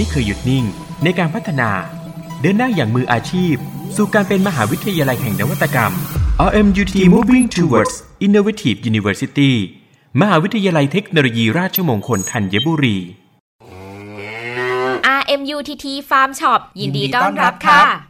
ไม่เคยหยุดนิ่งในการพัฒนา เดินหน้าอย่างมืออาชีพ สู่การเป็นมหาวิทยาลัยแห่งนวัตกรรม RMUT Moving Towards Innovative University มหาวิทยาลัยเทคโนโลยีราชมงคลธัญบุรี RMUTT Farm Shop ยินดีต้อนรับค่ะ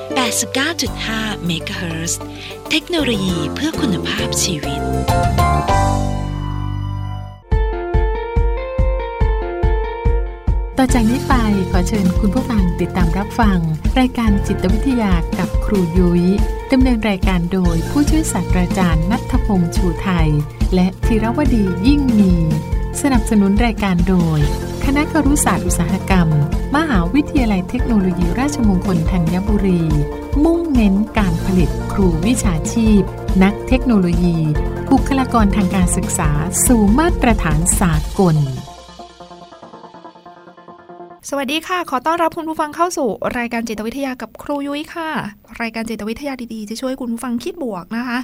89.5 MHz เทคโนโลยีเพื่อคุณภาพชีวิต ต่อจากนี้ไปขอเชิญคุณผู้ฟังติดตามรับฟัง รายการจิตวิทยากับครูยุย้ยดำเนินรายการโดยผู้ช่วยศาสตราจารย์นัทพงษ์ชูไทย และธีรวดียิ่งมี สนับสนุนรายการโดย ณะครุศาสตร์อุตสาหกรรม มหาวิทยาลัยเทคโนโลยีราชมงคลธัญบุรี มุ่งเน้นการผลิตครูวิชาชีพ นักเทคโนโลยี บุคลากรทางการศึกษา สู่มาตรฐานสากล สวัสดีค่ะ ขอต้อนรับคุณผู้ฟังเข้าสู่ รายการจิตวิทยากับครูยุ้ยค่ะ รายการจิตวิทยาดีๆ จะช่วยคุณผู้ฟังคิดบวกนะคะ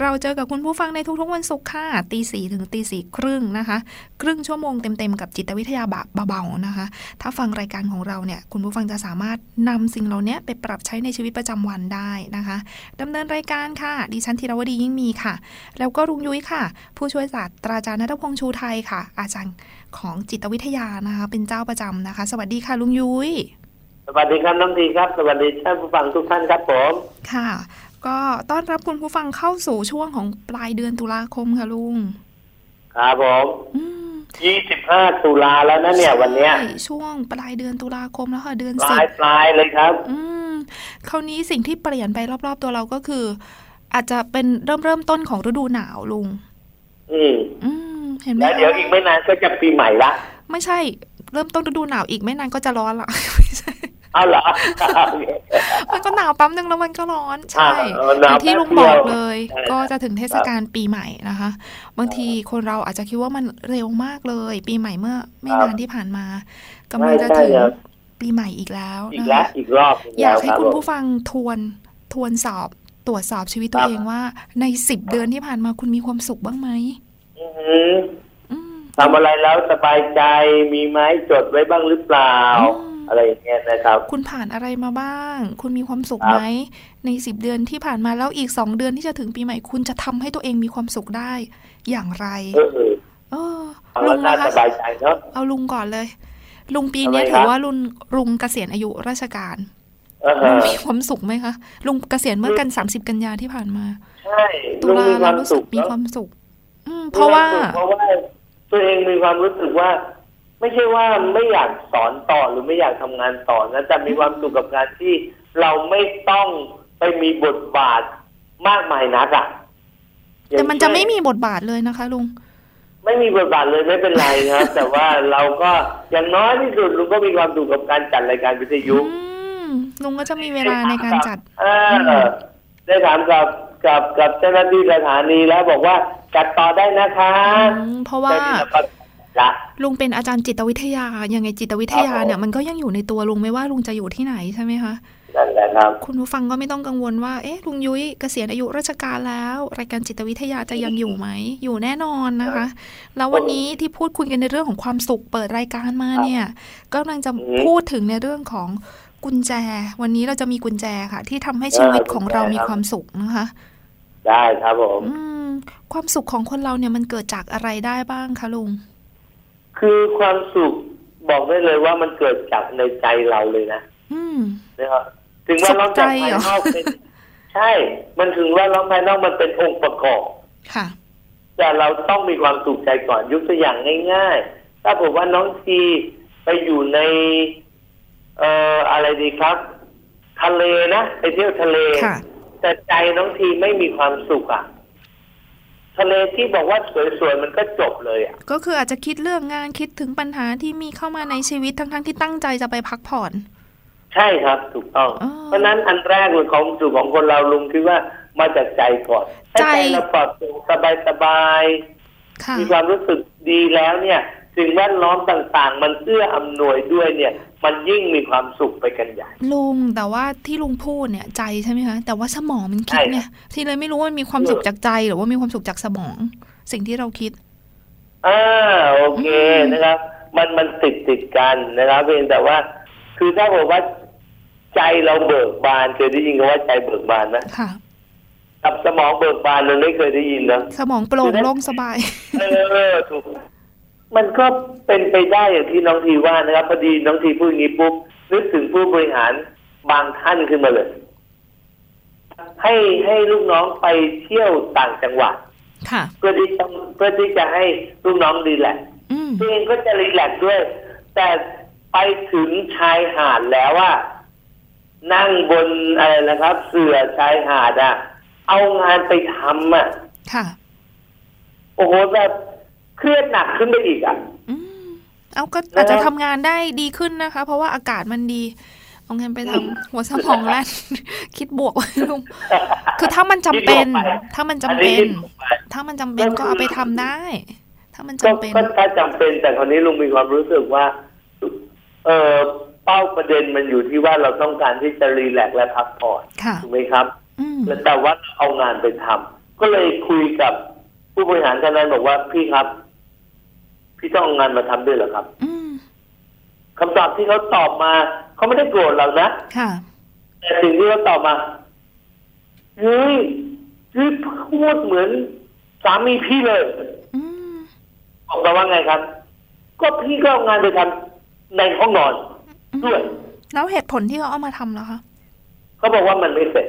เราเจอกับคุณผู้ฟังในทุกๆวันศุกร์ค่ะตีสี่ถึงตีสี่ครึ่งนะคะ ครึ่งชั่วโมงเต็มๆกับจิตวิทยาแบบเบาๆนะคะ ถ้าฟังรายการของเราเนี่ย คุณผู้ฟังจะสามารถนำสิ่งเหล่านี้ไปปรับใช้ในชีวิตประจำวันได้นะคะดำเนินรายการค่ะ ดิฉันธีรวดียิ่งมีค่ะ แล้วก็ลุงยุ้ยค่ะ ผู้ช่วยศาสตราจารย์นัทพงษ์ชูไทยค่ะ อาจารย์ ของจิตวิทยานะคะ เป็นเจ้าประจำนะคะ สวัสดีค่ะลุงยุ้ยสวัสดีครับน้องทีครับ สวัสดีท่านผู้ฟังทุกท่านครับผมค่ะ ก็ต้อนรับคุณผู้ฟังเข้าสู่ช่วงของปลายเดือนตุลาคมค่ะลุงครับผมยี่สิบห้าตุลาแล้วนะเนี่ยวันเนี้ยใช่ช่วงปลายเดือนตุลาคมแล้วค่ะเดือนปสิลายบปลายเลยครับ อืมคราวนี้สิ่งที่เปลี่ยนไปรอบๆตัวเราก็คือ อาจจะเป็นเริ่มเริ่มต้นของฤดูหนาวลุง อืมอืม เห็นไหมแล้วเดี๋ยวคะอีกไม่นานก็จะปีใหม่ละ ไม่ใช่ เริ่มต้นฤดูหนาวอีกไม่นานก็จะร้อนละไม่ใช่เอาเหรอมันก็หนาวแปั๊มหนึ่งแล้วมันก็ร้อน ใช่อ่าเออหนาวอย่างที่ลุงแป๊บบเดีอยกวเลยใช่ก็จะถึงเทศกาลปีใหม่นะคะ บางทีคนเราอาจจะคิดว่ามันเร็วมากเลย ปีใหม่เมื่อ ไม่นานที่ผ่านมากำลังจะใช่ถึงครับปีใหม่อีกแล้วอีกนะแล้คะวอีกรอบนึ่งอยากแล้วให้รับคุณผมผู้ฟังทวนทวนสอบตรวจสอบชีวิตตัวครับเองว่า ในสิบเดือนที่ผ่านมาคุณมีความสุขบ้างไหมอือหือ ทำอะไรแล้วสบายใจมีไหมจดไว้บ้างหรือเปล่า อะไรอย่างเงี้ยนะครับ คุณผ่านอะไรมาบ้าง คุณมีความสุขครับไหมในสิบเดือนที่ผ่านมาแล้วอีกสองเดือนที่จะถึงปีใหม่คุณจะทำให้ตัวเองมีความสุขได้ อย่างไรเออเออเอาลุแล้วงน่านะคะสบายใจเนาะเอาลุงก่อนเลย ลุงปีเนี้ยทำไมถือครับว่าลุงลุงเกษียณอายุราชการเออลุงมีความสุขไหมคะลุงเกษียณเมื่อกันสามสิบกันยาที่ผ่านมาใช่ตุลุงลามีคเราวามรู้สุสึกขมีเนาะความสุขอืม เพราะว่าเพราะว่าตัวเองมีความรู้สึกว่า ไม่ใช่ว่าไม่อยากสอนต่อหรือไม่อยากทำงานต่อนะแต่มีความสุขกับการที่เราไม่ต้องไปมีบทบาทมากมายนักอะอย่าแต่งมันจะเช่ไม่มีบทบาทเลยนะคะ ลุง ไม่มีบทบาทเลยไม่เป็นไรครับ แต่ว่าเราก็อย่างน้อยที่สุดลุงก็มีความสุขกับการจัดรายการวิทยุอืมลุงก็จะมีเวลาในการจัด เออได้ถามกับ กับกับเจ้าหน้าที่สถานีแล้วบอกว่าจัดต่อได้นะคะอืมเพราะว่าแต่นี่เราก็ละลุงเป็นอาจารย์จิตวิทยา ยังไงจิตวิทยาเนี่ยมันก็ยังอยู่ในตัวลุงไม่ว่าลุงจะอยู่ที่ไหนใช่ไหมคะนั่นแหละครับคุณผู้ฟังก็ไม่ต้องกังวลว่า เอ๊ะ ลุงยุ้ยเกษียณอายุราชการแล้ว รายการจิตวิทยาจะยังอยู่ไหม อยู่แน่นอนนะคะ แล้ววันนี้ที่พูดคุยกันในเรื่องของความสุขเปิดรายการมาเนี่ยก็กำลังจะพูดถึงในเรื่องของกุญแจ วันนี้เราจะมีกุญแจค่ะ ที่ทำให้ชีวิตของเรามีความสุขนะคะ ได้ครับผมอืมความสุขของคนเราเนี่ยมันเกิดจากอะไรได้บ้างคะลุง คือความสุขบอกได้เลยว่ามันเกิดจากในใจเราเลยนะอืมนะครับถึงว่าล้อมจากภายนอกเป็นใช่ มันถึงว่าล้อมภายนอกมันเป็นองค์ประกอบค่ะ แต่เราต้องมีความสุขใจก่อนยกตัวอย่างง่ายๆ ถ้าผมว่าน้องทีไปอยู่ใน เอ่ออะไรดีครับ ทะเลนะไปเที่ยวทะเลค่ะ แต่ใจน้องทีไม่มีความสุขอะทะเลที่บอกว่าสวยๆมันก็จบเลยอะก็คืออาจจะคิดเรื่องงานคิดถึงปัญหาที่มีเข้ามาในชีวิตทั้งๆที่ตั้งใจจะไปพักผ่อน ใช่ครับถูกต้อง เพราะฉะนั้นอันแรกเลยของสุขของคนเราลุงคิดว่ามาจากใจก่อนถ้าใจใจเราปลอดโปร่งสบายสบายๆค่ะมีความรู้สึกดีแล้วเนี่ย สิ่งแวดล้อมต่างๆ มันเอื้ออำนวยด้วยเนี่ย มันยิ่งมีความสุขไปกันใหญ่ ลุงแต่ว่าที่ลุงพูดเนี่ยใจใช่ไหมคะแต่ว่าสมองมันคิดใช่ไงที่เลยไม่รู้ว่ามันมีความสุขจากใจหรือว่ามีความสุขจากสมอง สิ่งที่เราคิดอ่าโอเคนะครับ มันมันติดติดกันนะครับเพียงแต่ว่า คือถ้าบอกว่าใจเราเบิกบานเคยได้ยินคำว่าใจเบิกบานนะค่ะกับสมองเบิกบานเราไม่เคยได้ยินเนอะสมองโปร่งโล่งสบาย เออถูก มันก็เป็นไปได้อย่างที่น้องทีว่านะครับพอดีน้องทีพูดอย่างนี้ปุ๊บนึกถึงผู้บริหารบางท่านขึ้นมาเลย ให้ให้ลูกน้องไปเที่ยวต่างจังหวัดค่ะเพื่อที่จะเพื่อที่จะให้ลูกน้องรีแลกซ์อืมตัวเองก็จะรีแลกซ์ด้วย แต่ไปถึงชายหาดแล้วว่า นั่งบนอะไรนะครับ เสื่อชายหาดอะเอางานไปทำอะค่ะ โอ้โหแบบ เครียดหนักขึ้นไปอีกอะอืมเอาก็อาจจะทำงานได้ดีขึ้นนะคะ เพราะว่าอากาศมันดี เอาเงินไปทำหัวสมองแล่นคิดบวกไว้ลุงคือถ้ามันจำเป็นคิดบวกไปถ้ามันจำอันเป็นี้นคิดบวกไปถ้ามันจำเป็นก็เอาไปทำได้ ถ้ามันจำก็เป็นก็ถ้าจำเป็น แต่คราวนี้ลุงมีความรู้สึกว่า เออเป้าประเด็นมันอยู่ที่ว่าเราต้องการที่จะรีแลกซ์และพักผ่อนค่ะถูกไหมครับอืมแล้วแต่ว่าเอางานไปทำก็เลยคุยกับผู้บริหารท่านนั้นบอกว่าพี่ครับ พี่ต้องเอางานมาทำด้วยเหรอครับ อืมคำตอบที่เขาตอบมาเขาไม่ได้โกรธเรานะค่ะ แต่สิ่งที่เขาตอบมาเฮ้ยพี่พูดเหมือนสามีพี่เลยอืมบอกมาว่าไงครับ ก็พี่ก็เอางานไปทำในห้องนอนด้วยแล้วเหตุผลที่เขาเอามาทำเหรอคะเขาบอกว่ามันไม่เสร็จ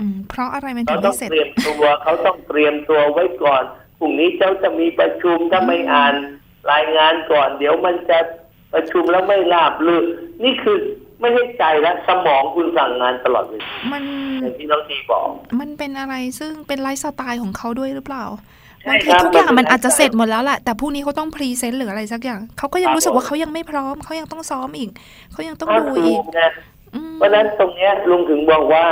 อืม เพราะอะไรมันถึเขางต้อไม่งเสร็จเตรียมตัวเขาต้องเตรียมตัวไว้ก่อน พรุ่งนี้เจ้าจะมีประชุมถ้าไม่อ่านรายงานก่อน เดี๋ยวมันจะประชุมแล้วไม่ราบรื่นนี่คือไม่ใช่ใจและสมองคุณสั่งงานตลอดเลยมันอย่างที่น้องทีบอก มันเป็นอะไรซึ่งเป็นไลฟ์สไตล์ของเขาด้วยหรือเปล่าใช่บางทีครับทุกอย่างมันเป็นมันอาจจะไลฟ์สไตล์เสร็จหมดแล้วแหละแต่พรุ่งนี้เขาต้อง present หรืออะไรสักอย่างเขาก็ยังครับรู้สึกว่าผมเขายังไม่พร้อมเขายังต้องซ้อมอีกเขายังต้องถ้าดูดูอีกไงเพราะฉะนั้นตรงเนี้ยลุงถึงบอกว่า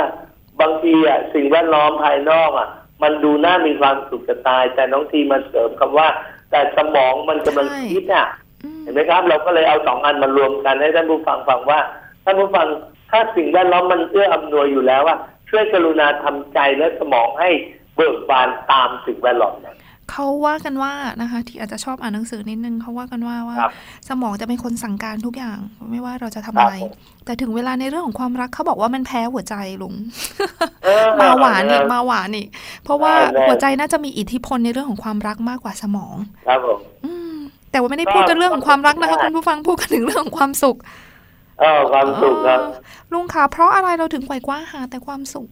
บางทีอะสิ่งแวดล้อมภายนอกอะ มันดูน่ามีความสุขจะตาย แต่น้องทีมาเสริมคำว่า แต่สมองมันกำลังใช่คิดอะอืมเห็นไหมครับ เราก็เลยเอาสองอันมารวมกันให้ท่านผู้ฟังฟังว่าท่านผู้ฟังถ้าสิ่งแวดล้อมมันเอื้ออำนวยอยู่แล้วอะช่วยกรุณาทำใจและสมองให้เบิกบานตามสิ่งแวดล้อมนั้น เขาว่ากันว่านะคะ ที่อาจจะชอบอ่านหนังสือนิดนึงเขาว่ากันว่าว่าครับสมองจะเป็นคนสั่งการทุกอย่าง ไม่ว่าเราจะทำครับอะไรผมแต่ถึงเวลาในเรื่องของความรักเขาบอกว่ามันแพ้หัวใจลุงเออมาหวานอีกมาหวานอีกเพราะว่าได้ได้หัวใจน่าจะมีอิทธิพลในเรื่องของความรักมากกว่าสมอง ครับผมอืมแต่ว่าไม่ได้พูดกันเรื่องของความรักนะคะได้คุณผู้ฟังพูดกันถึงเรื่องของความสุขเออความสุขครับเออลุงคะเพราะอะไรเราถึงไขว่คว้าหาแต่ความสุข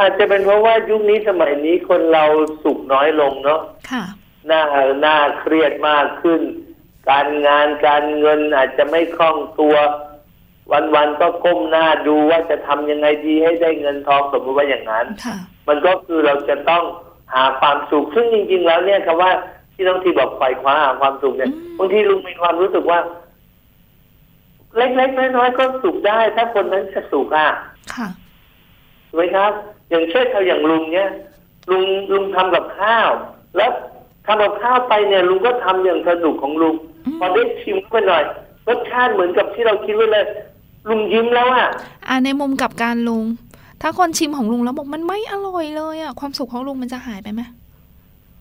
อาจจะเป็นเพราะว่ายุคนี้สมัยนี้คนเราสุขน้อยลงเนาะค่ะหน้าหน้าเครียดมากขึ้น การงานการเงินอาจจะไม่คล่องตัว วันๆก็ก้มหน้าดูว่าจะทำยังไงดีให้ได้เงินทองสมมติว่าอย่างนั้นค่ะมันก็คือเราจะต้องหาความสุขซึ่งจริง ๆ แล้วเนี่ยคำว่าที่น้องทีบอกไขว่คว้าหาความสุขเนี่ยอืมบางทีลุงมีความรู้สึกว่า เล็กๆน้อยๆก็สุขได้ ถ้าคนนั้นจะสุขอะค่ะถูกไหมครับ อย่างเช่นเขาอย่างลุงเนี่ยลุงลุงทำกับข้าว แล้วทำกับข้าวไปเนี่ยลุงก็ทำอย่างสนุกของลุงอืมพอได้ชิมไปหน่อยรสชาติเหมือนกับที่เราคิดไว้เลย ลุงยิ้มแล้วอะอ่าในมุมกลับการลุง ถ้าคนชิมของลุงแล้วบอกมันไม่อร่อยเลยอะความสุขของลุงมันจะหายไปไหม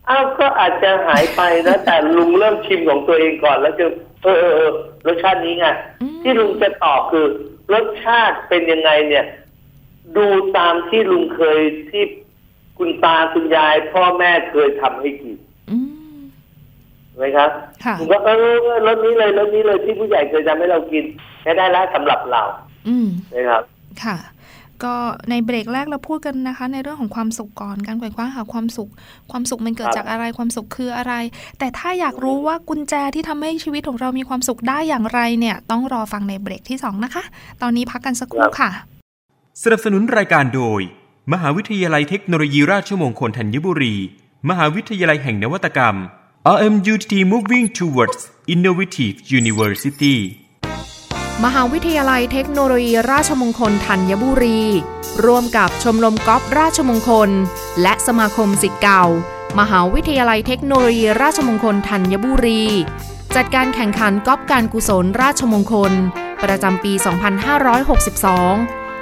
อ้าวก็อาจจะหายไปนะแต่ลุงเริ่มชิมของตัวเองก่อน แล้วจะเออเออเออรสชาตินี้ไงอืมที่ลุงจะตอบคือรสชาติเป็นยังไงเนี่ย ดูตามที่ลุงเคยที่คุณตาคุณยาย พ่อแม่เคยทำให้กินอืมถูกไหมครับค่ะผมก็เออเออรสนี้เลยรสนี้เลยที่ผู้ใหญ่เคยทำให้เรากินแค่ได้แล้วสำหรับเรา อืมนะครับ ค่ะก็ในเบรกแรกเราพูดกันนะคะ ในเรื่องของความสุขก่อนการไขว่คว้าหาความสุข ความสุขมันเกิดครับจากอะไรความสุขคืออะไร แต่ถ้าอยากรู้ว่ากุญแจที่ทำให้ชีวิตของเรามีความสุขได้อย่างไรเนี่ย ต้องรอฟังในเบรกที่สองนะคะ ตอนนี้พักกันสักครู่ค่ะ สนับสนุนรายการโดย มหาวิทยาลัยเทคโนโลยีราชมงคลธัญบุรี มหาวิทยาลัยแห่งนวัตกรรม RMUTT Moving Towards Innovative University มหาวิทยาลัยเทคโนโลยีราชมงคลธัญบุรี ร่วมกับชมรมกอล์ฟราชมงคล และสมาคมสิทธิ์เก่า มหาวิทยาลัยเทคโนโลยีราชมงคลธัญบุรี จัดการแข่งขันกอล์ฟการกุศลราชมงคล ประจำปี 2562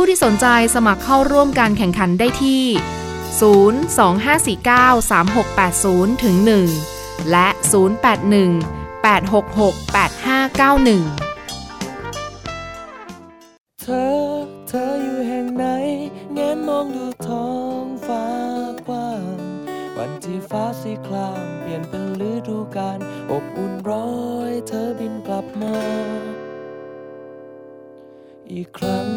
ผู้ที่สนใจสมัครเข้าร่วมการแข่งขันได้ที่ 025493680ถึง1และ 081 866 8591 เธอ เธออยู่แห่งไหนแงนมมองดูท้องฟ้ากว้าง วันที่ฟ้าสีครามเปลี่ยนเป็นฤดูกาลอบอุ่นร้อนเธอบินกลับมา อีกครั้ง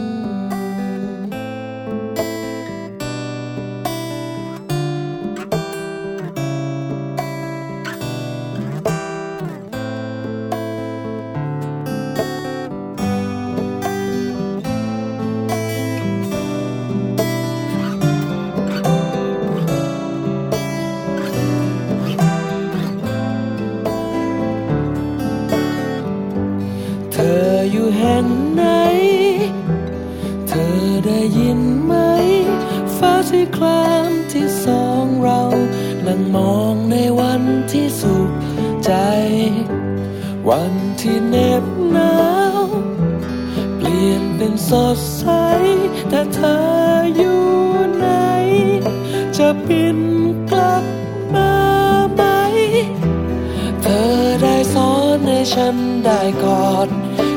ฉันได้กอด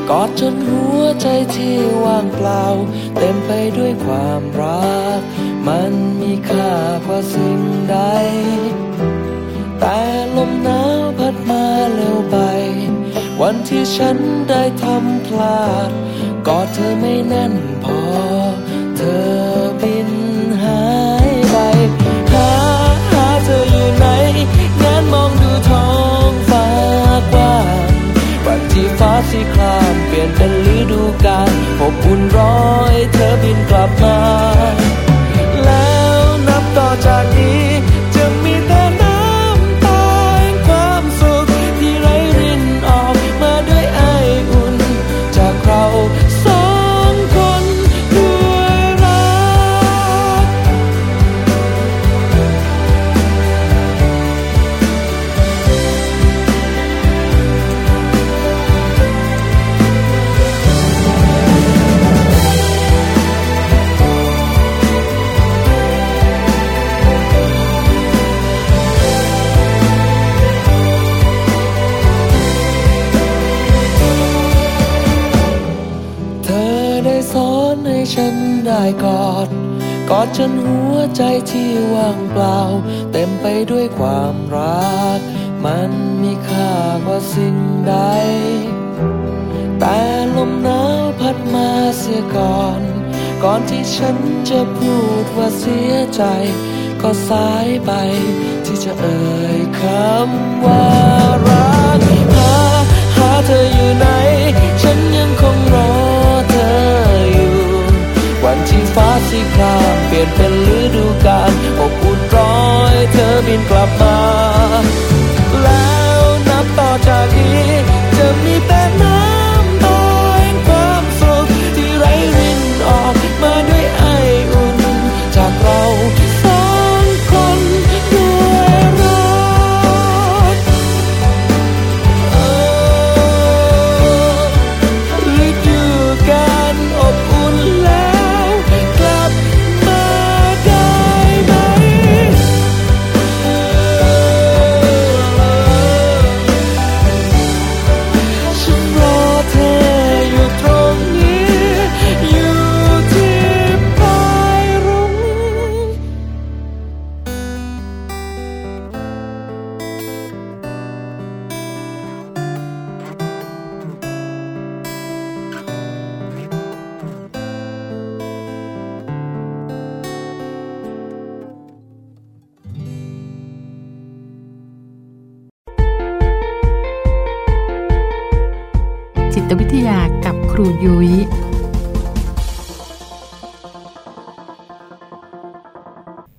กอดจนหัวใจที่ว่างเปล่า เต็มไปด้วยความรัก มันมีค่ากว่าสิ่งใด แต่ลมหนาวพัดมาเร็วไป วันที่ฉันได้ทำพลาด กอดเธอไม่แน่นพอ เธอบินหายไป หาหาเธออยู่ไหนงานมองดูท้อง ที่ฟ้าสีครามเปลี่ยนเป็นฤดูกาลอบอุ่นร้อยเธอบินกลับมา แล้วนับต่อจากนี้ กอดจนหัวใจที่ว่างเปล่า เต็มไปด้วยความรัก มันมีค่ากว่าสิ่งใด แต่ลมหนาวพัดมาเสียก่อน ก่อนที่ฉันจะพูดว่าเสียใจ ก็สายไปที่จะเอ่ยคำว่ารักหาหาเธออยู่ไหน ฉันยังค ฟ้าสีครามเปลี่ยนเป็นฤดูกาลอบอุ่นร้อย เธอบินกลับมา ตวิทยากับครูยุย้ย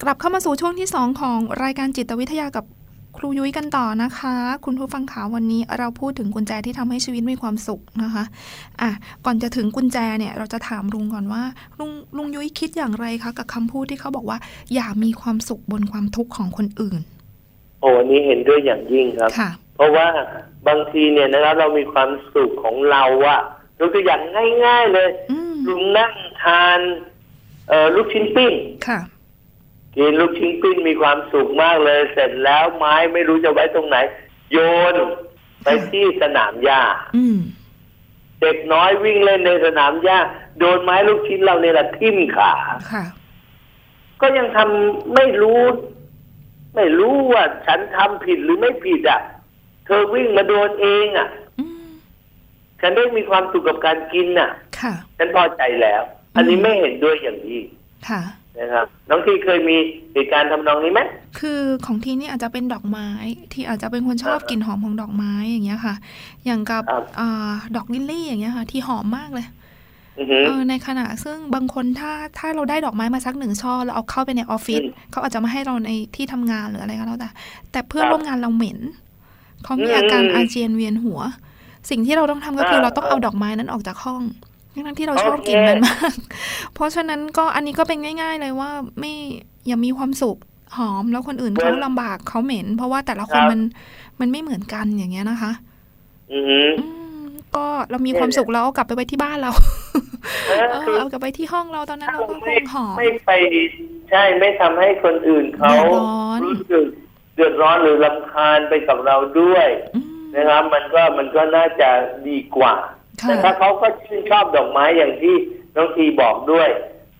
กลับเข้ามาสู่ช่วงที่ 2 ของรายการจิตวิทยากับครูยุ้ยกันต่อนะคะ คุณผู้ฟังขาวันนี้เราพูดถึงกุญแจที่ทำให้ชีวิตมีความสุขนะคะอะก่อนจะถึงกุญแจเนี่ยเราจะถามลุงก่อนว่าลุงลุงยุ้ยคิดอย่างไรคะกับคำพูดที่เขาบอกว่า อย่ามีความสุขบนความทุกข์ของคนอื่น โอ้อันนี้เห็นด้วยอย่างยิ่งครับค่ะ เพราะว่าบางทีเนี่ยนะครับ เรามีความสุขของเราอะยกตัวอย่างง่าย ๆเลยลุงนั่งทานเอ่อลูกชิ้นปิ้งค่ะกินลูกชิ้นปิ้งมีความสุขมากเลย เสร็จแล้วไม้ไม่รู้จะไว้ตรงไหน โยนไปที่สนามหญ้าอืมเด็กน้อยวิ่งเล่นในสนามหญ้าโดนไม้ลูกชิ้นเราเนี่ยแหละทิ่มขาค่ะ ก็ยังทำไม่รู้ ไม่รู้ว่าฉันทำผิดหรือไม่ผิดอะ เธอวิ่งมาโดนเองอะอืฉันได้มีความสุขกับการกินน่ะ ค่ะ ฉันพอใจแล้ว อันนี้ไม่เห็นด้วยอย่างยิ่งค่ะนะครับน้องทีเคยมีเหตุการณ์ทำนองนี้ไหมคือของทีนี่อาจจะเป็นดอกไม้ ที่อาจจะเป็นคนชอบกลิ่นหอมของดอกไม้อย่างเงี้ยค่ะ อย่างกับครับอาดอกลิลลี่อย่างเงี้ยค่ะ ที่หอมมากเลยอือหือเออในขณะซึ่งบางคนถ้าถ้าเราได้ดอกไม้มาสักหนึ่งช่อแล้วเอาเข้าไปในออฟฟิศอืมเขาอาจจะมาให้เราในที่ทำงานหรืออะไรก็แล้วแต่แต่เพื่อนครับร่วมงานเราเหม็น เขามีอืมอาการอาเจียนเวียนหัว สิ่งที่เราต้องทำก็คืออ่าเราต้องเอาดอกไม้นั้นออกจากห้องทั้งๆที่เราชอบโอเคกลิ่นมันมาก เพราะฉะนั้นก็อันนี้ก็เป็นง่าย ๆ เลยว่าไม่อย่ามีความสุขหอมแล้วคนอื่นเขาลำบากเขาเหม็น เพราะว่าแต่ละคนมันมันไม่เหมือนกันอย่างเงี้ยนะคะ อือหือก็เรามีความสุขแล้วเอากลับไปไว้ที่บ้านเราเออเอคืออเอากลับไปที่ห้องเราตอนนั้นเราก็คงหอมไม่ไปใช่ไม่ทำให้คนอื่นเขาเดือดร้อนรู้สึก เดือดร้อนหรือลำคาญไปกับเราด้วยนะครับ มันก็มันก็น่าจะดีกว่าค่ะแต่ถ้าเขาก็ชื่นชอบดอกไม้อย่างที่น้องทีบอกด้วย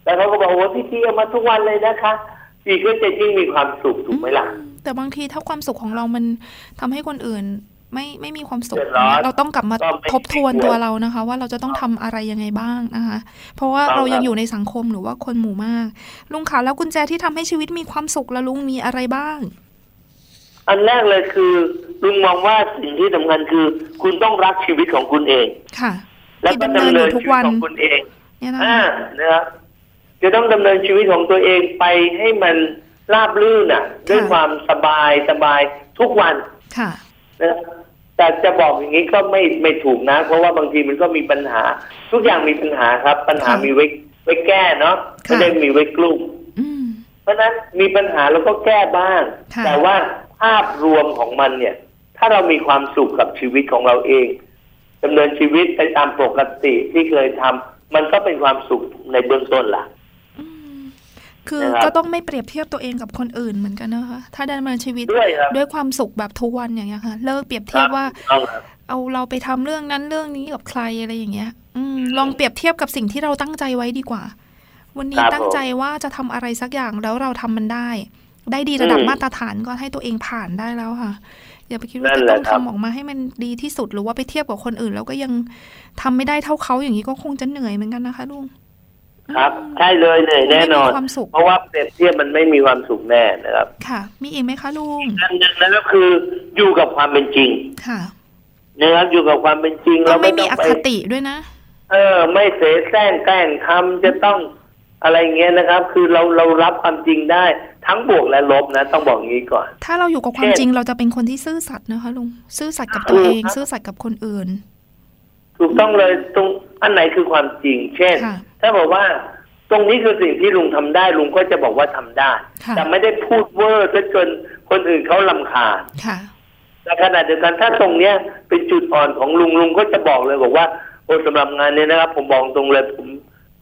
แล้วเขาก็บอกว่าพี่ทีเอามาทุกวันเลยนะคะพี่ก็จะยิ่งมีความสุขถูกไหมล่ะแต่บางทีถ้าความสุขของเรามันทำให้คนอื่นไม่ไม่มีความสุขเดือดร้อนเราต้องกลับมาก็ไม่ทบทวนควรตัวเรานะคะ ว่าเราจะต้องทำอะไรยังไงบ้างนะคะ เพราะว่าครับเรายังอยู่ในสังคมหรือว่าคนหมู่มาก ลุงคะแล้วกุญแจที่ทำให้ชีวิตมีความสุขแล้วลุงมีอะไรบ้าง อันแรกเลยคือลุงมองว่าสิ่งที่สำคัญคือ คุณต้องรักชีวิตของคุณเอง ค่ะ แล้วที่ก็ดำเนินดำอเนินยู่ทุชีกวิตวันของคุณเองเนี่ยนะอ่าคะนะครับจะต้องดำเนินชีวิตของตัวเองไปให้มันราบรื่นอะ ด้วยความสบายสบายทุกวัน ค่ะนะแต่จะบอกอย่างนี้ก็ไม่ไม่ถูกนะ เพราะว่าบางทีมันก็มีปัญหา ทุกอย่างมีปัญหาครับ ปัญหาค่ะมีไว้ไว้แก้เนาะค่ะไม่ได้มีไว้กลุ่มอืมเพราะฉะนั้นมีปัญหาเราก็แก้บ้างค่ะแต่ว่า ภาพรวมของมันเนี่ย ถ้าเรามีความสุขกับชีวิตของเราเองดำเนินชีวิตไปตามปกติที่เคยทำมันก็เป็นความสุขในเบื้องต้นล่ะคือนะครับก็ต้องไม่เปรียบเทียบตัวเองกับคนอื่นเหมือนกันนะคะ ถ้าดำเนินชีวิตด้วยครับด้วยความสุขแบบทุกวันอย่างเงี้ยค่ะ เลิกเปรียบเทียบว่าต้องครับเอาเราไปทำเรื่องนั้นเรื่องนี้กับใครอะไรอย่างเงี้ย อืมลองเปรียบเทียบกับสิ่งที่เราตั้งใจไว้ดีกว่า วันนี้ครับตั้งใจว่าจะทำอะไรสักอย่างแล้วเราทำมันได้ ได้ดีระดับอืมมาตรฐานก็ให้ตัวเองผ่านได้แล้วค่ะ อย่าไปคิดว่านั่นจะแหละต้องครัทำบออกมาให้มันดีที่สุดหรือว่าไปเทียบกับคนอื่น แล้วก็ยังทำไม่ได้เท่าเขาอย่างนี้ก็คงจะเหนื่อยเหมือนกันนะคะลุงครับ ใช่เลยเหนื่อยแน่นอนไม่มีความสุขเพราะว่าเปรียบเทียบมันไม่มีความสุขแน่นะครับ ค่ะ มีอีกไหมคะลุงอันหนึ่งนั่นก็คืออยู่กับความเป็นจริง ค่ะนะครับอยู่กับความเป็นจริงต้เราองไม่มีต้อองไปคติด้วยนะ เออ ไม่เสแสร้งแกล้งทำจะต้อง อะไรเงี้ยนะครับ คือเราเรารับความจริงได้ทั้งบวกและลบนะ ต้องบอกงี้ก่อน ถ้าเราอยู่กับความเช่นจริงเราจะเป็นคนที่ซื่อสัตย์นะคะลุงซื่อสัตย์กับตัวเองถูกครับซื่อสัตย์กับคนอื่น ถูกต้องเลยตรงอันไหนคือความจริง เช่นค่ะถ้าบอกว่าตรงนี้คือสิ่งที่ลุงทำได้ ลุงก็จะบอกว่าทำได้ค่ะแต่ไม่ได้พูดเวอร์ซะจนคนอื่นเขาลำคาญค่ะแต่ขณะเดียวกันถ้าตรงเนี้ยเป็นจุดอ่อนของลุงลุงก็จะบอกเลยบอกว่าโอ้สำหรับงานเนี้ยนะครับ ผมบอกตรงเลยผม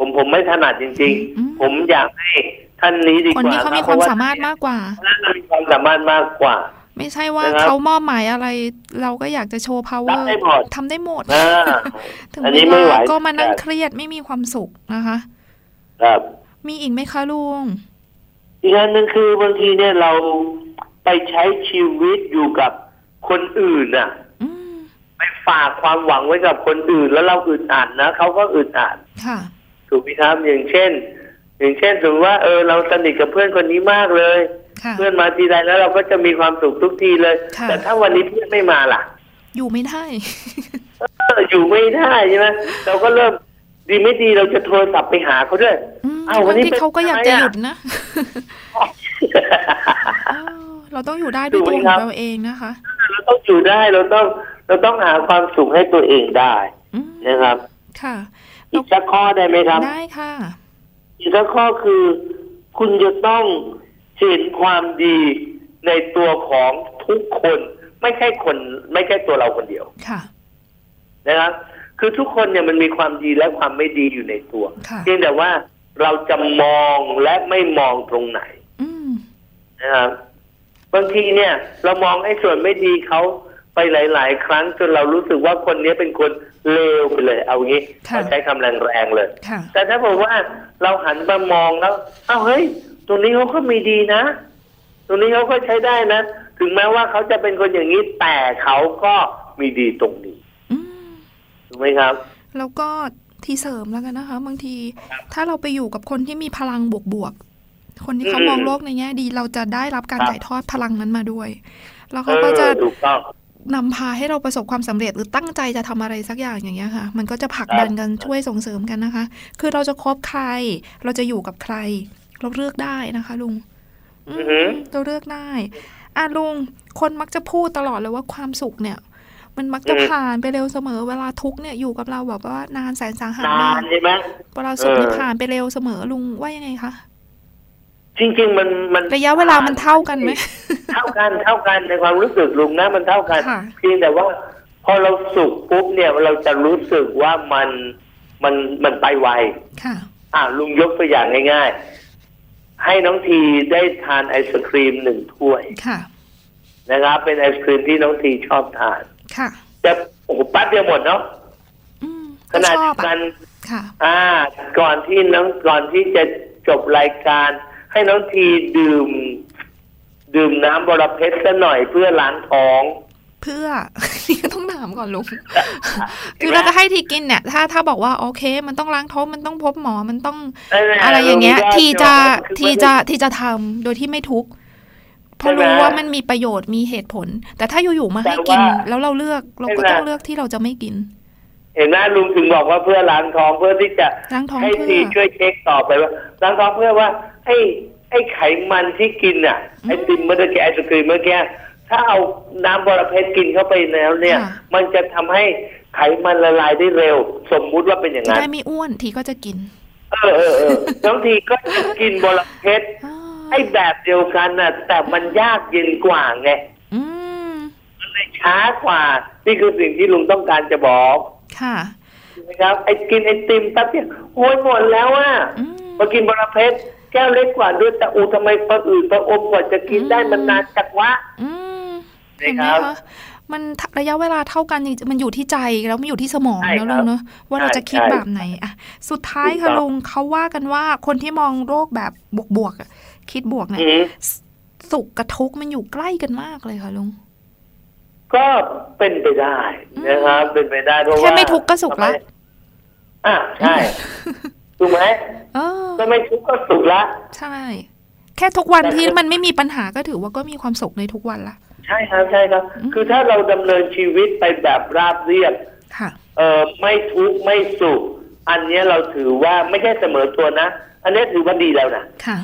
ผมผมไม่ถนัดจริง ๆ ผมอยากให้ท่านนี้ดีกคนว่านี้เขามีรับความพระสามารถมากกว่าท่านมีความสามารถมากกว่า ไม่ใช่ว่านะครับเขามอบหมายอะไร เราก็อยากจะโชว์ power ทำได้หมดทำได้หมดอ่าถึงอันเวนี้ไม่ไหวลาก็มานั่งเครียดไม่มีความสุขนะคะ ครับ มีอีกไหมคะลุงอีกอันหนึ่งคือบางทีเนี่ยเราไปใช้ชีวิตอยู่กับคนอื่นน่ะไปฝากความหวังไว้กับคนอื่น แล้วเราอึดอัดนะเขาก็อึดอัดค่ะ ถูกไหมครับอย่างเช่น อย่างเช่นสมมติว่าเออเราสนิทกับเพื่อนคนนี้มากเลยค่ะเพื่อนมาทีไรแล้วเราก็จะมีความสุขทุกทีเลยค่ะแต่ถ้าวันนี้เพื่อนไม่มาล่ะ อยู่ไม่ได้เอออยู่ไม่ได้ใช่ไหมเราก็เริ่มดีไม่ดีเราจะโทรศัพท์ไปหาเขาด้วยอ้าววันนี้ที่ป็นเขาก็อยากไงจะอะหยุดนะเราต้องอยู่ได้ด้วยตัวของเราเองนะคะ เราต้องอยู่ได้เราต้องเราต้องหาความสุขให้ตัวเองได้นะครับ ค่ะ อีกสักข้อได้ไหมครับ ได้ค่ะ อีกสักข้อคือ คุณจะต้องเห็นความดีในตัวของทุกคน ไม่ใช่คน ไม่ใช่ตัวเราคนเดียวค่ะ นะครับ คือทุกคนเนี่ยมันมีความดีและความไม่ดีอยู่ในตัวค่ะเพียงแต่ว่าเราจะมองและไม่มองตรงไหนอืมนะครับบางทีเนี่ย เรามองไอ้ส่วนไม่ดีเขา ไปหลาย ๆ ครั้งจนเรารู้สึกว่าคนนี้เป็นคนเลวไปเลย เอางี้ค่ะเราใช้คำแรงๆเลยค่ะแต่ถ้าบอกว่าเราหันมามองแล้วเอ้าเฮ้ย ตรงนี้เขาก็มีดีนะ ตรงนี้เขาก็ใช้ได้นะ ถึงแม้ว่าเขาจะเป็นคนอย่างนี้แต่เขาก็มีดีตรงนี้ถูกไหมครับ แล้วก็ทีเสริมแล้วกันนะคะ บางทีถ้าเราไปอยู่กับคนที่มีพลังบวกๆคนที่เขาอืมมองโลกในแง่ดี เราจะได้รับการครับถ่ายทอดพลังนั้นมาด้วย แล้วเอเขาก็จะอถูกต้อง นำพาให้เราประสบความสำเร็จหรือตั้งใจจะทำอะไรสักอย่างอย่างเงี้ยค่ะ มันก็จะผลักดันกันช่วยส่งเสริมกันนะคะ คือเราจะคบใคร เราจะอยู่กับใคร เราเลือกได้นะคะ ลุงอืมอือหือเราเลือกได้อะลุงคนมักจะพูดตลอดเลยว่าความสุขเนี่ย มันมักจะผ่านไปเร็วเสมอ เวลาทุกข์เนี่ยอยู่กับเราแบบว่านานแสนสาหัสนานใช่ไหมเวลาสุขนี่เออผ่านไปเร็วเสมอลุงว่ายังไงคะ จริงๆมันมันระยะเวลามันเท่ากันไหมเท่ากันเท่ากันในความรู้สึกลุงนะมันเท่ากันค่ะเพียงแต่ว่า พอเราสุขปุ๊บเนี่ยเราจะรู้สึกว่ามันมันมันไปไวค่ะอ่าลุงยกตัวอย่างง่าย ๆ ให้น้องทีได้ทานไอศครีมหนึ่งถ้วยค่ะนะครับ เป็นไอศครีมที่น้องทีชอบทาน ค่ะจะโอ้โหแป๊บเดียวหมดเนาะอืมขก็นาดชอบกัอะนค่ะ อ่า ก่อนที่น้องก่อนที่จะจบรายการ ให้น้องทีดื่ม ดื่มน้ำบรเพชรซะหน่อยเพื่อล้างท้องเพื่อนี่ก็ต้องถามก่อนลุงคือเราจะให้ทีกินเนี่ย ถ้าถ้าบอกว่าโอเค มันต้องล้างท้องมันต้องพบหมอมันต้องนั่นแหละอะไรอย่างเงี้ยลุงว่าทีจะคือทีจะทีจะทำโดยที่ไม่ทุกข์เพราะใช่ไหมรู้ว่ามันมีประโยชน์มีเหตุผล แต่ถ้าอยู่ๆมาให้แต่กินว่าแล้วเราเลือกเราก็ใช่ไหมต้องเลือกที่เราจะไม่กิน เห็นไหมลุงถึงบอกว่าเพื่อล้างท้องเพื่อที่จะล้างท้องให้เพื่อ ทีช่วยเช็คต่อไปว่าล้างท้องเพื่อว่าไอ้ไอ้ไขมันที่กินอะไอติมเมื่อกี้ไอศครีมเมื่อกี้ถ้าเอาน้ำบรเพชรกินเข้าไปแล้วเนี่ย ค่ะ มันจะทำให้ไขมันละลายได้เร็ว สมมุติว่าเป็นอย่างจะนั้น ได้ไม่อ้วนทีก็จะกินเออเออเออน้องทีก็จะกินบรเพชรอ๋อไอ้แบบเดียวกันน่ะ แต่มันยากเย็นกว่าไงอืม มันเลยช้ากว่า นี่คือสิ่งที่ลุงต้องการจะบอก ค่ะนะครับไอ้กินไอติมแป๊บเดียวโอ้ยหมดแล้วอะอืมมากินบรเพชรแก้วเล็กกว่าด้วยแต่อูทำไมคนอื่นประอมกว่าจะกินได้มันนานจักวะอืมใช่เห็นไหมครับคะมันระยะเวลาเท่ากันจริงๆมันอยู่ที่ใจแล้วไม่อยู่ที่สมองใช่แล้วครัลุบงเนอะว่าเราใช่จะคิดใช่แบบไหนอะสุดท้ายถูกค่ะต้องลุงเขาว่ากันว่าคนที่มองโรคแบบบวกๆอะคิดบวกเนี่ยอืมสุขกับทุกข์มันอยู่ใกล้กันมากเลยค่ะลุง ก็เป็นไปได้นะครับ เป็นไปได้เพราะว่าแค่ไม่ทุกข์ก็สุขละอะใช่ถูกไหมเออก็ไม่ทุกข์ก็สุขละใช่ แค่ทุกวันแต่ที่มันไม่มีปัญหาก็ถือว่าก็มีความสุขในทุกวันละใช่ครับใช่ครับอืมคือถ้าเราดำเนินชีวิตไปแบบราบเรียบค่ะเออไม่ทุกข์ไม่สุข อันเนี้ยเราถือว่าไม่ใช่เสมอตัวนะ อันเนี้ยถือว่าดีแล้วนะค่ะ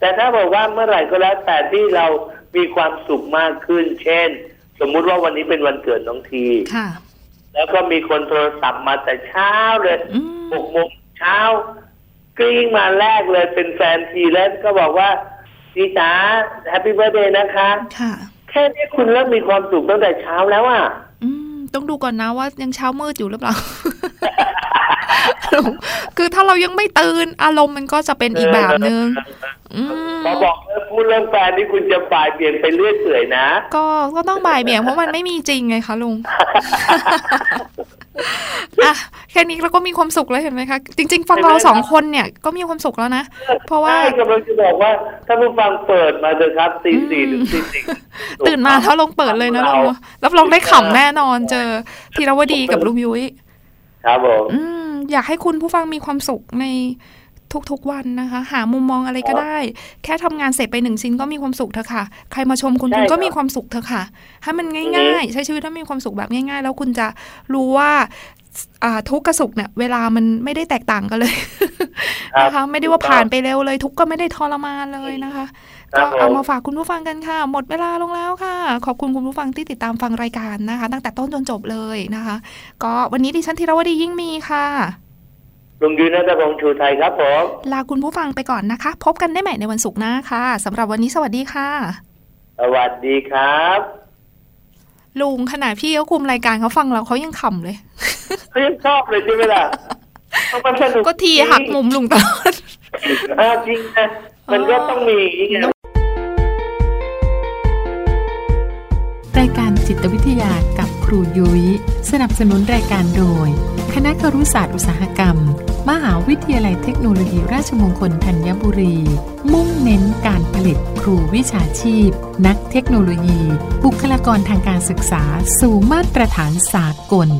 แต่ถ้าบอกว่าเมื่อไหร่ก็แล้วแต่ที่เรามีความสุขมากขึ้น เช่น สมมุติว่าวันนี้เป็นวันเกิดน้องทีค่ะแล้วก็มีคนโทรศัพท์มาแต่เช้าเลยอืมหกโมงเช้ากริ้งมาแรกเลยเป็นแฟนทีแล้วก็บอกว่าทีจ๋าแฮปปี้เบ t ร์ a เดย์นะคะ ค่ะ แค่นี้คุณเริ่มมีความสุขตั้งแต่เช้าแล้วอะอืมต้องดูก่อนนะว่ายังเช้ามืดอยู่หรือเปล่า คือถ้าเรายังไม่ตื่นอารมณ์มันก็จะเป็นอีกแบบนึงอืมพอบอกเริ่ม พูดเรื่องแฟนนี่คุณจะบ่ายเบี่ยงไปเรื่อยเปื่อยนะ ก็ก็ต้องบ่ายเบี่ยงเพราะมันไม่มีจริงไงคะลุงอะแค่นี้เราก็มีความสุขแล้วเห็นไหมคะจริง ๆ ฟังเราสองคนเนี่ยก็มีความสุขแล้วนะ เพราะว่าใช่กำลังจะบอกว่า ถ้าผู้ฟังเปิดมาเถอะครับตีสี่ถึงตีสี่ตื่นมาถ้าลงเปิดเลยนะลุงเนอะรับรองได้ขำแน่นอนเจอธีรวดีกับลุงยุ้ยครับผมอืมอยากให้คุณผู้ฟังมีความสุขใน ทุก ๆ วันนะคะ หามุมมองอะไรก็ได้ แค่ทำงานเสร็จไปหนึ่งชิ้นก็มีความสุขเถอะค่ะ ใครมาชมคุณใช่คุณก็ครับมีความสุขเถอะค่ะให้มันอือฮึง่าย ๆ ใช้ชีวิตถ้ามีความสุขแบบง่าย ๆ แล้วคุณจะรู้ว่าอ่าทุกข์กับสุขเนี่ยเวลามันไม่ได้แตกต่างกันเลยนะคะไม่ได้ว่าผ่านไปเร็วเลย ทุกข์ก็ไม่ได้ทรมานเลยนะคะครัก็บผมเอามาฝากคุณผู้ฟังกันค่ะ หมดเวลาลงแล้วค่ะ ขอบคุณคุณผู้ฟังที่ติดตามฟังรายการนะคะ ตั้งแต่ต้นจนจบเลยนะคะ ก็วันนี้ดิฉันธีรวดียิ่งมีค่ะ ลุงยืนนัทพงษ์ชูไทยครับผมลาคุณผู้ฟังไปก่อนนะคะ พบกันได้ใหม่ในวันศุกร์หน้าค่ะสำหรับวันนี้สวัสดีค่ะ สวัสดีครับ ลุงขนาดพี่เขาคุมรายการเขาฟังเราเขายังขำเลยเขายังชอบเลยใช่ไหมล่ะเพราะมันสนุกก็ทีหักมุมลุงตลอดเออจริงนะมันก็ต้องมีอย่างนี้ไงรายการ จิตวิทยากับครูยุย้ย สนับสนุนรายการโดย คณะครุศาสตร์อุตสาหกรรม มหาวิทยาลัยเทคโนโลยีราชมงคลธัญบุรี มุ่งเน้นการผลิตครูวิชาชีพ นักเทคโนโลยี บุคลากรทางการศึกษา สู่มาตรฐานสากล